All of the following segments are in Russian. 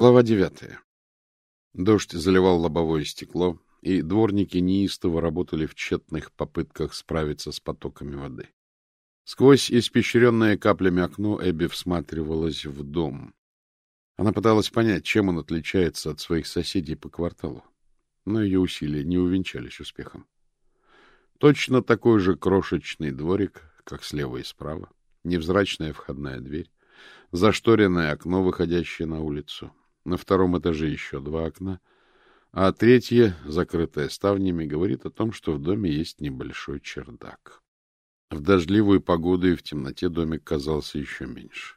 Глава девятая. Дождь заливал лобовое стекло, и дворники неистово работали в тщетных попытках справиться с потоками воды. Сквозь испещренное каплями окно Эбби всматривалась в дом. Она пыталась понять, чем он отличается от своих соседей по кварталу, но ее усилия не увенчались успехом. Точно такой же крошечный дворик, как слева и справа, невзрачная входная дверь, зашторенное окно, выходящее на улицу. На втором этаже еще два окна, а третье, закрытое ставнями, говорит о том, что в доме есть небольшой чердак. В дождливую погоду и в темноте домик казался еще меньше.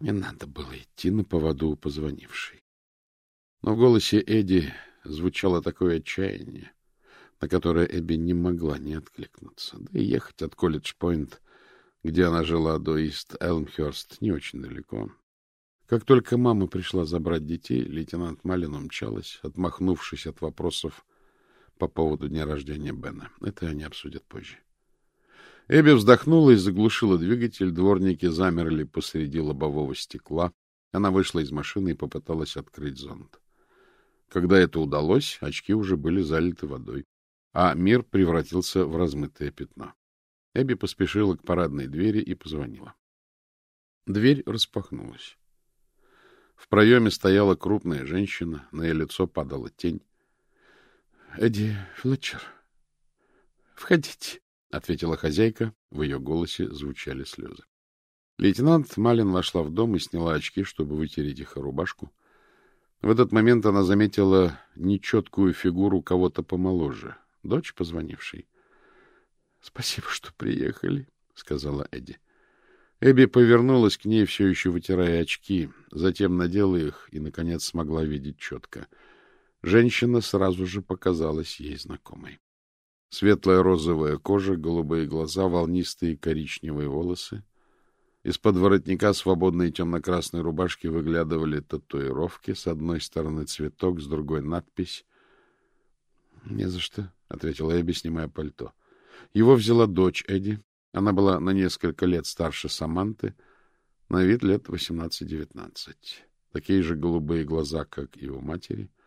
Не надо было идти на поводу у позвонившей. Но в голосе Эдди звучало такое отчаяние, на которое Эбби не могла не откликнуться. Да и ехать от Колледж-Пойнт, где она жила до Ист-Элмхерст, не очень далеко. Как только мама пришла забрать детей, лейтенант Малин умчалась, отмахнувшись от вопросов по поводу дня рождения Бена. Это они обсудят позже. Эбби вздохнула и заглушила двигатель. Дворники замерли посреди лобового стекла. Она вышла из машины и попыталась открыть зонт. Когда это удалось, очки уже были залиты водой, а мир превратился в размытое пятно. Эбби поспешила к парадной двери и позвонила. Дверь распахнулась. В проеме стояла крупная женщина, на ее лицо падала тень. — Эдди Флетчер, входите ответила хозяйка. В ее голосе звучали слезы. Лейтенант Малин вошла в дом и сняла очки, чтобы вытереть их рубашку. В этот момент она заметила нечеткую фигуру кого-то помоложе, дочь позвонившей. — Спасибо, что приехали, — сказала Эдди. Эбби повернулась к ней, все еще вытирая очки, затем надела их и, наконец, смогла видеть четко. Женщина сразу же показалась ей знакомой. Светлая розовая кожа, голубые глаза, волнистые коричневые волосы. Из-под воротника свободной темно-красной рубашки выглядывали татуировки. С одной стороны цветок, с другой надпись. — Не за что, — ответила Эбби, снимая пальто. Его взяла дочь Эдди. Она была на несколько лет старше Саманты, на вид лет восемнадцать-девятнадцать. Такие же голубые глаза, как и у матери —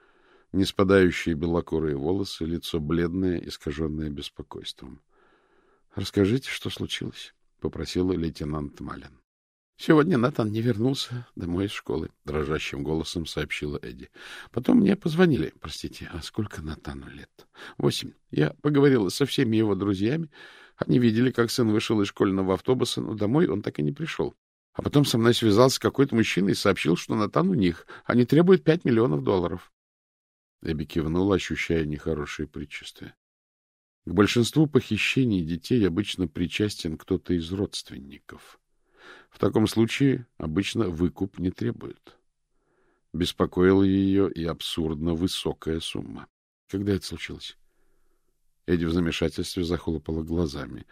не спадающие белокурые волосы, лицо бледное, искаженное беспокойством. — Расскажите, что случилось? — попросила лейтенант Малин. — Сегодня Натан не вернулся домой из школы, — дрожащим голосом сообщила Эдди. Потом мне позвонили. Простите, а сколько Натану лет? — Восемь. Я поговорила со всеми его друзьями. Они видели, как сын вышел из школьного автобуса, но домой он так и не пришел. А потом со мной связался какой-то мужчина и сообщил, что Натан у них. Они требуют пять миллионов долларов. Эбби кивнула, ощущая нехорошее предчувствие. К большинству похищений детей обычно причастен кто-то из родственников. В таком случае обычно выкуп не требуют. Беспокоила ее и абсурдно высокая сумма. Когда это случилось? Эдди в замешательстве захлопала глазами.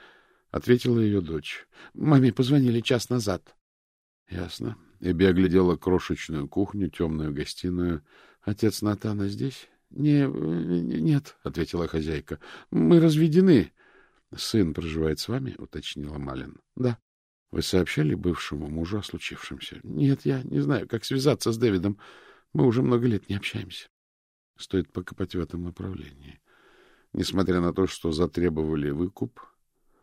Ответила ее дочь. — Маме позвонили час назад. — Ясно. Эбби оглядела крошечную кухню, темную гостиную. Отец Натана здесь? Не, нет, ответила хозяйка. Мы разведены. Сын проживает с вами, уточнила Малин. Да. Вы сообщали бывшему мужу о случившемся? Нет, я не знаю, как связаться с Дэвидом. Мы уже много лет не общаемся. Стоит покопать в этом направлении. Несмотря на то, что затребовали выкуп,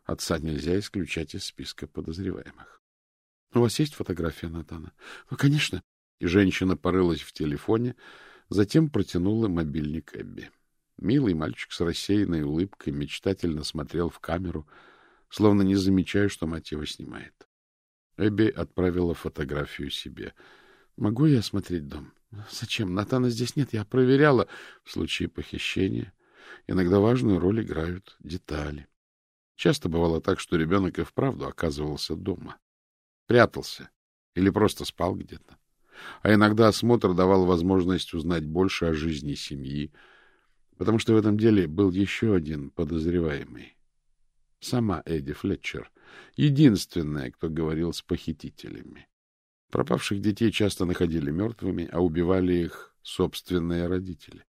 отца нельзя исключать из списка подозреваемых. — У вас есть фотография Натана? — Ну, конечно. И женщина порылась в телефоне, Затем протянула мобильник Эбби. Милый мальчик с рассеянной улыбкой мечтательно смотрел в камеру, словно не замечая, что мать его снимает. Эбби отправила фотографию себе. — Могу я осмотреть дом? — Зачем? Натана здесь нет. Я проверяла. В случае похищения иногда важную роль играют детали. Часто бывало так, что ребенок и вправду оказывался дома. Прятался или просто спал где-то а иногда осмотр давал возможность узнать больше о жизни семьи, потому что в этом деле был еще один подозреваемый. Сама Эдди Флетчер, единственная, кто говорил с похитителями. Пропавших детей часто находили мертвыми, а убивали их собственные родители.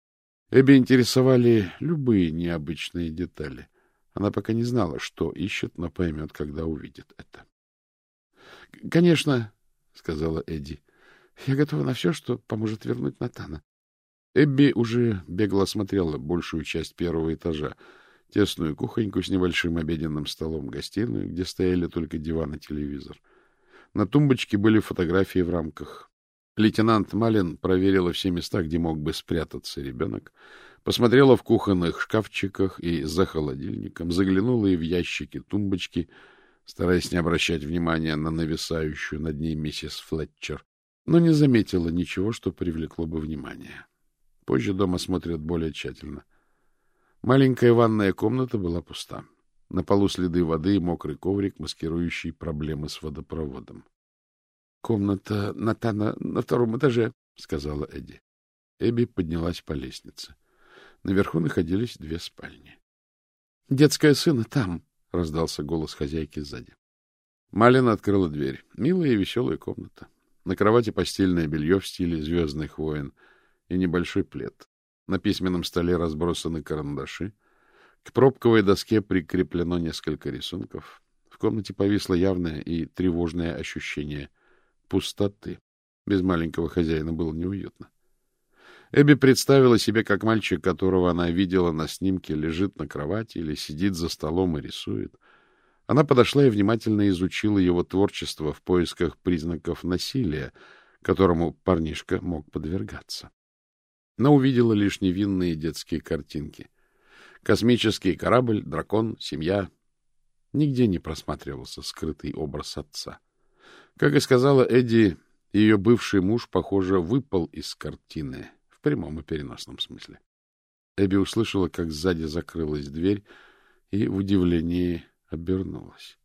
Эбби интересовали любые необычные детали. Она пока не знала, что ищет, но поймет, когда увидит это. — Конечно, — сказала Эдди, Я готова на все, что поможет вернуть Натана. Эбби уже бегло осмотрела большую часть первого этажа, тесную кухоньку с небольшим обеденным столом, гостиную, где стояли только диван и телевизор. На тумбочке были фотографии в рамках. Лейтенант Малин проверила все места, где мог бы спрятаться ребенок, посмотрела в кухонных шкафчиках и за холодильником, заглянула и в ящики тумбочки, стараясь не обращать внимания на нависающую над ней миссис Флетчер, но не заметила ничего, что привлекло бы внимание. Позже дома смотрят более тщательно. Маленькая ванная комната была пуста. На полу следы воды и мокрый коврик, маскирующий проблемы с водопроводом. — Комната Натана на втором этаже, — сказала Эдди. Эбби поднялась по лестнице. Наверху находились две спальни. — Детская сына там, — раздался голос хозяйки сзади. Малина открыла дверь. Милая и веселая комната. На кровати постельное белье в стиле «Звездных войн» и небольшой плед. На письменном столе разбросаны карандаши. К пробковой доске прикреплено несколько рисунков. В комнате повисло явное и тревожное ощущение пустоты. Без маленького хозяина было неуютно. Эбби представила себе, как мальчик, которого она видела на снимке, лежит на кровати или сидит за столом и рисует — она подошла и внимательно изучила его творчество в поисках признаков насилия, которому парнишка мог подвергаться. Но увидела лишь невинные детские картинки. Космический корабль, дракон, семья. Нигде не просматривался скрытый образ отца. Как и сказала Эдди, ее бывший муж, похоже, выпал из картины, в прямом и переносном смысле. Эбби услышала, как сзади закрылась дверь, и в удивлении обернулась.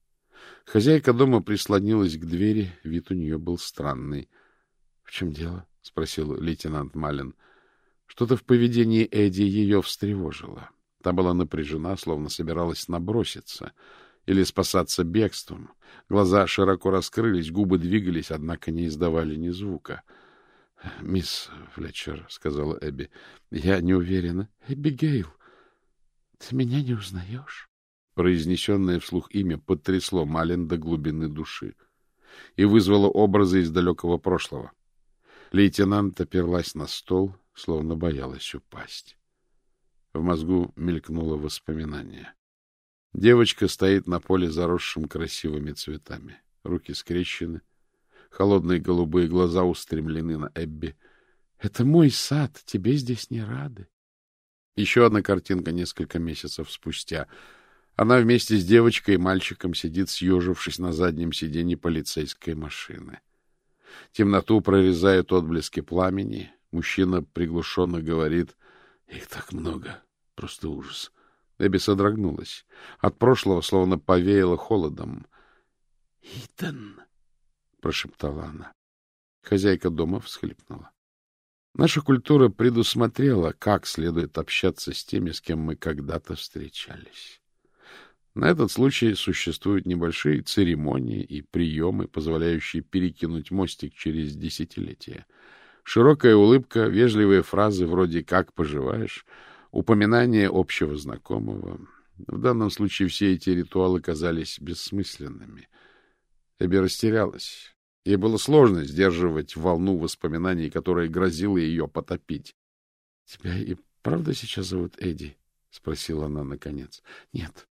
Хозяйка дома прислонилась к двери, вид у нее был странный. — В чем дело? — спросил лейтенант Малин. Что-то в поведении Эдди ее встревожило. Та была напряжена, словно собиралась наброситься или спасаться бегством. Глаза широко раскрылись, губы двигались, однако не издавали ни звука. — Мисс Флетчер, — сказала Эбби, — я не уверена. — Эбигейл, ты меня не узнаешь? Произнесенное вслух имя потрясло Малин до глубины души и вызвало образы из далекого прошлого. Лейтенант оперлась на стол, словно боялась упасть. В мозгу мелькнуло воспоминание. Девочка стоит на поле, заросшем красивыми цветами. Руки скрещены, холодные голубые глаза устремлены на Эбби. — Это мой сад, тебе здесь не рады. Еще одна картинка несколько месяцев спустя — она вместе с девочкой и мальчиком сидит, съежившись на заднем сиденье полицейской машины. Темноту прорезают отблески пламени. Мужчина приглушенно говорит «Их так много, просто ужас». Эбби содрогнулась. От прошлого словно повеяло холодом. «Итан!» — прошептала она. Хозяйка дома всхлипнула. Наша культура предусмотрела, как следует общаться с теми, с кем мы когда-то встречались. На этот случай существуют небольшие церемонии и приемы, позволяющие перекинуть мостик через десятилетия. Широкая улыбка, вежливые фразы вроде «как поживаешь», упоминание общего знакомого. В данном случае все эти ритуалы казались бессмысленными. Эбби растерялась. Ей было сложно сдерживать волну воспоминаний, которая грозила ее потопить. — Тебя и правда сейчас зовут Эдди? — спросила она наконец. — Нет,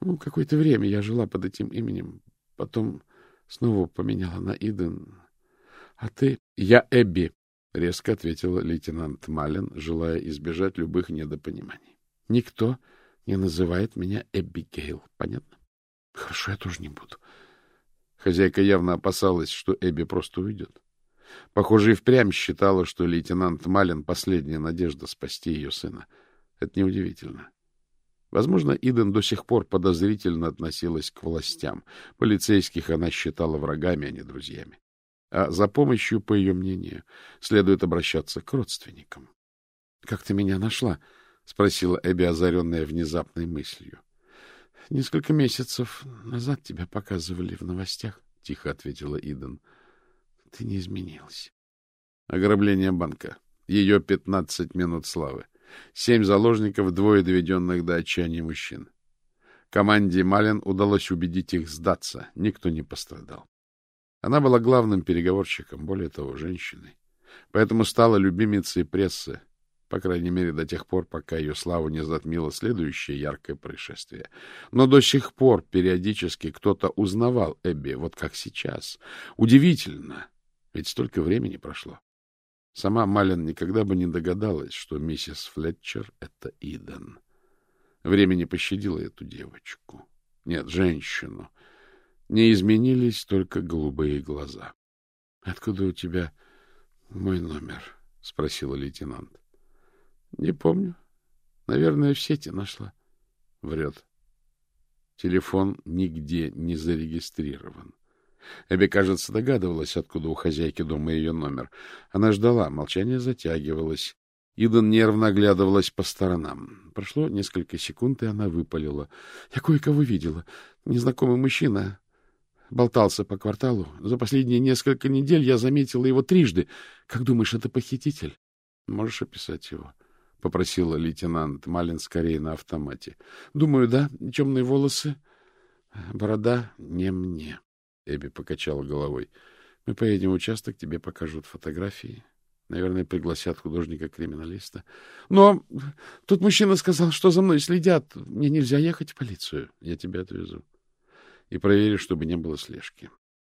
ну, какое-то время я жила под этим именем. Потом снова поменяла на Иден. А ты... Я Эбби, — резко ответила лейтенант Малин, желая избежать любых недопониманий. Никто не называет меня Эбби Гейл. Понятно? Хорошо, я тоже не буду. Хозяйка явно опасалась, что Эбби просто уйдет. Похоже, и впрямь считала, что лейтенант Малин — последняя надежда спасти ее сына. Это неудивительно. Возможно, Иден до сих пор подозрительно относилась к властям. Полицейских она считала врагами, а не друзьями. А за помощью, по ее мнению, следует обращаться к родственникам. — Как ты меня нашла? — спросила Эбби, озаренная внезапной мыслью. — Несколько месяцев назад тебя показывали в новостях, — тихо ответила Иден. — Ты не изменилась. Ограбление банка. Ее пятнадцать минут славы. Семь заложников, двое доведенных до отчаяния мужчин. Команде Малин удалось убедить их сдаться. Никто не пострадал. Она была главным переговорщиком, более того, женщиной. Поэтому стала любимицей прессы, по крайней мере, до тех пор, пока ее славу не затмило следующее яркое происшествие. Но до сих пор периодически кто-то узнавал Эбби, вот как сейчас. Удивительно, ведь столько времени прошло. Сама Малин никогда бы не догадалась, что миссис Флетчер — это Иден. Время не пощадило эту девочку. Нет, женщину. Не изменились только голубые глаза. — Откуда у тебя мой номер? — спросила лейтенант. — Не помню. Наверное, в сети нашла. Врет. Телефон нигде не зарегистрирован. Эбби, кажется, догадывалась, откуда у хозяйки дома ее номер. Она ждала, молчание затягивалось. Иден нервно оглядывалась по сторонам. Прошло несколько секунд, и она выпалила. — Я кое-кого видела. Незнакомый мужчина болтался по кварталу. За последние несколько недель я заметила его трижды. Как думаешь, это похититель? — Можешь описать его? —— попросила лейтенант Малин скорее на автомате. — Думаю, да. Темные волосы, борода не мне. Эбби покачала головой. — Мы поедем в участок, тебе покажут фотографии. Наверное, пригласят художника-криминалиста. Но тут мужчина сказал, что за мной следят. Мне нельзя ехать в полицию. Я тебя отвезу. И проверю, чтобы не было слежки.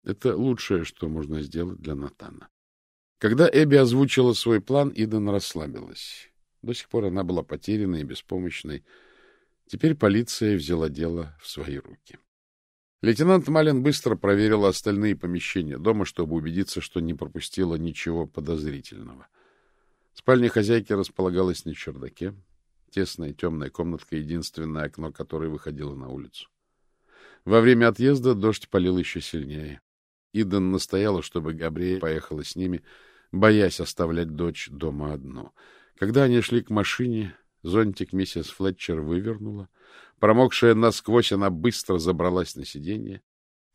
Это лучшее, что можно сделать для Натана. Когда Эбби озвучила свой план, Иден расслабилась. До сих пор она была потерянной и беспомощной. Теперь полиция взяла дело в свои руки. Лейтенант Малин быстро проверил остальные помещения дома, чтобы убедиться, что не пропустила ничего подозрительного. Спальня хозяйки располагалась на чердаке. Тесная темная комнатка, единственное окно которой выходило на улицу. Во время отъезда дождь полил еще сильнее. Иден настояла, чтобы Габриэль поехала с ними, боясь оставлять дочь дома одну — когда они шли к машине, зонтик миссис Флетчер вывернула. Промокшая насквозь, она быстро забралась на сиденье.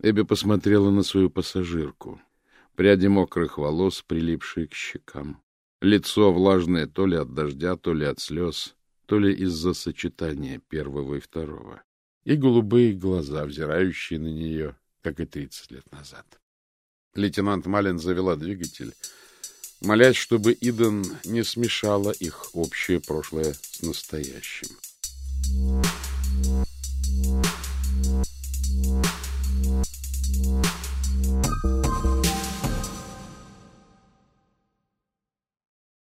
Эбби посмотрела на свою пассажирку. Пряди мокрых волос, прилипшие к щекам. Лицо влажное то ли от дождя, то ли от слез, то ли из-за сочетания первого и второго. И голубые глаза, взирающие на нее, как и тридцать лет назад. Лейтенант Малин завела двигатель — молясь, чтобы Иден не смешала их общее прошлое с настоящим.